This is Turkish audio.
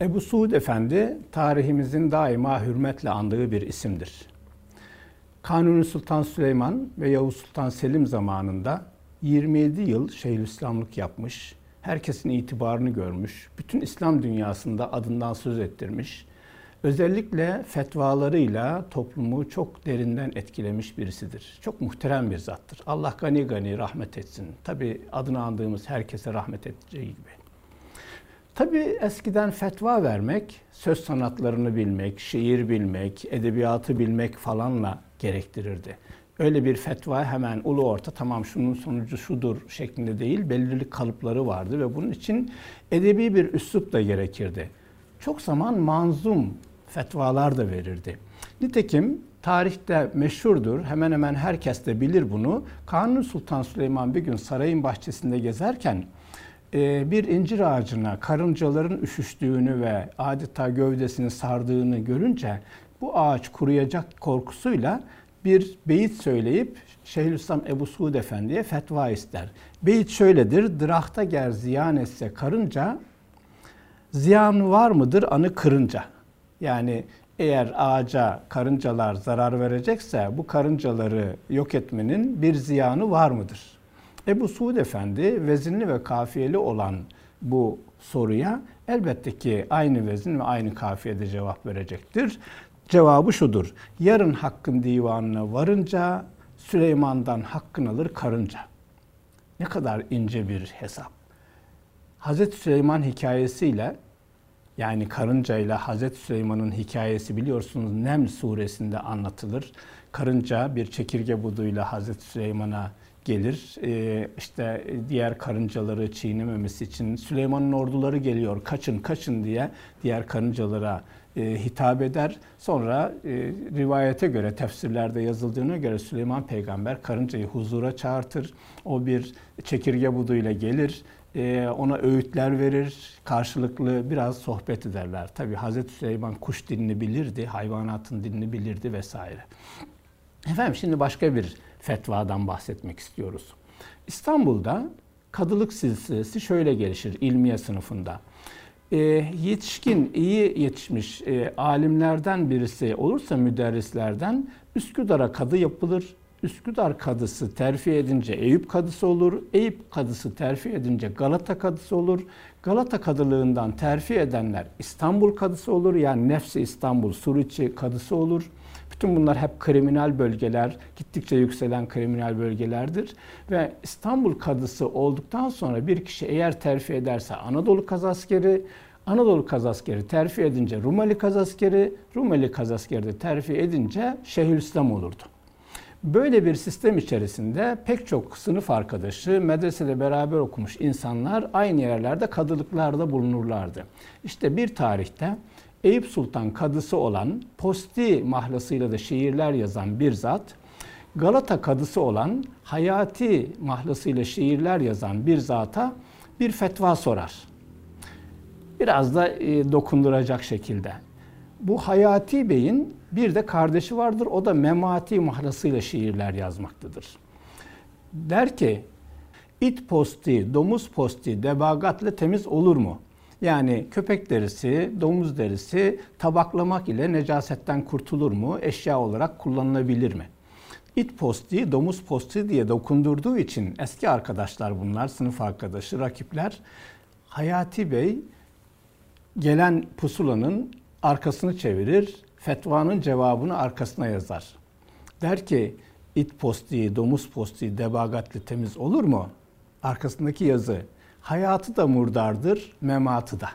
Ebu Suud Efendi tarihimizin daima hürmetle andığı bir isimdir. Kanuni Sultan Süleyman ve Yavuz Sultan Selim zamanında 27 yıl Şeyhülislamlık yapmış, herkesin itibarını görmüş, bütün İslam dünyasında adından söz ettirmiş, özellikle fetvalarıyla toplumu çok derinden etkilemiş birisidir. Çok muhterem bir zattır. Allah gani gani rahmet etsin. Tabi adını andığımız herkese rahmet edeceği gibi. Tabi eskiden fetva vermek, söz sanatlarını bilmek, şiir bilmek, edebiyatı bilmek falanla gerektirirdi. Öyle bir fetva hemen ulu orta tamam şunun sonucu şudur şeklinde değil belirli kalıpları vardı ve bunun için edebi bir üslup da gerekirdi. Çok zaman manzum fetvalar da verirdi. Nitekim tarihte meşhurdur. Hemen hemen herkes de bilir bunu. Kanuni Sultan Süleyman bir gün sarayın bahçesinde gezerken bir incir ağacına karıncaların üşüştüğünü ve adeta gövdesini sardığını görünce bu ağaç kuruyacak korkusuyla bir beyit söyleyip Şeyhülislam Ebu Suud Efendi'ye fetva ister. Beyit şöyledir. Dırahta ger ziyan etse karınca, ziyan var mıdır anı kırınca? Yani eğer ağaca karıncalar zarar verecekse bu karıncaları yok etmenin bir ziyanı var mıdır? Ebu Suud Efendi vezinli ve kafiyeli olan bu soruya elbette ki aynı vezin ve aynı kafiyede cevap verecektir. Cevabı şudur. Yarın hakkın divanına varınca Süleyman'dan hakkın alır karınca. Ne kadar ince bir hesap. Hazreti Süleyman hikayesiyle yani karınca ile Hazreti Süleyman'ın hikayesi biliyorsunuz Nem suresinde anlatılır. Karınca bir çekirge buduyla Hazreti Süleyman'a gelir. Ee, işte diğer karıncaları çiğnememesi için Süleyman'ın orduları geliyor kaçın kaçın diye diğer karıncalara e, hitap eder. Sonra e, rivayete göre, tefsirlerde yazıldığına göre Süleyman peygamber karıncayı huzura çağırtır. O bir çekirge buduyla gelir. E, ona öğütler verir. Karşılıklı biraz sohbet ederler. Tabi Hazreti Süleyman kuş dilini bilirdi, hayvanatın dilini bilirdi vesaire. Efendim şimdi başka bir fetvadan bahsetmek istiyoruz. İstanbul'da kadılık silsilesi şöyle gelişir ilmiye sınıfında e, yetişkin, iyi yetişmiş e, alimlerden birisi olursa müderrislerden Üsküdar'a kadı yapılır. Üsküdar kadısı terfi edince Eyüp kadısı olur. Eyüp kadısı terfi edince Galata kadısı olur. Galata kadılığından terfi edenler İstanbul kadısı olur. Yani nefsi İstanbul, Suriçi kadısı olur. Bütün bunlar hep kriminal bölgeler, gittikçe yükselen kriminal bölgelerdir. Ve İstanbul kadısı olduktan sonra bir kişi eğer terfi ederse Anadolu kazaskeri, Anadolu kazaskeri terfi edince Rumeli kazaskeri, Rumeli kazaskeri de terfi edince Şeyhülislam olurdu. Böyle bir sistem içerisinde pek çok sınıf arkadaşı, medresede beraber okumuş insanlar aynı yerlerde kadılıklarda bulunurlardı. İşte bir tarihte Eyüp Sultan kadısı olan Posti mahlasıyla da şiirler yazan bir zat, Galata kadısı olan Hayati mahlasıyla şiirler yazan bir zata bir fetva sorar. Biraz da e, dokunduracak şekilde. Bu Hayati Bey'in bir de kardeşi vardır. O da Memati mahlasıyla şiirler yazmaktadır. Der ki, it posti, domuz posti debagatla temiz olur mu? Yani köpek derisi, domuz derisi tabaklamak ile necasetten kurtulur mu? Eşya olarak kullanılabilir mi? İt posti, domuz posti diye dokundurduğu için eski arkadaşlar bunlar, sınıf arkadaşı, rakipler. Hayati Bey gelen pusulanın arkasını çevirir, fetvanın cevabını arkasına yazar. Der ki, it posti, domuz posti debagatli temiz olur mu? Arkasındaki yazı, hayatı da murdardır, mematı da.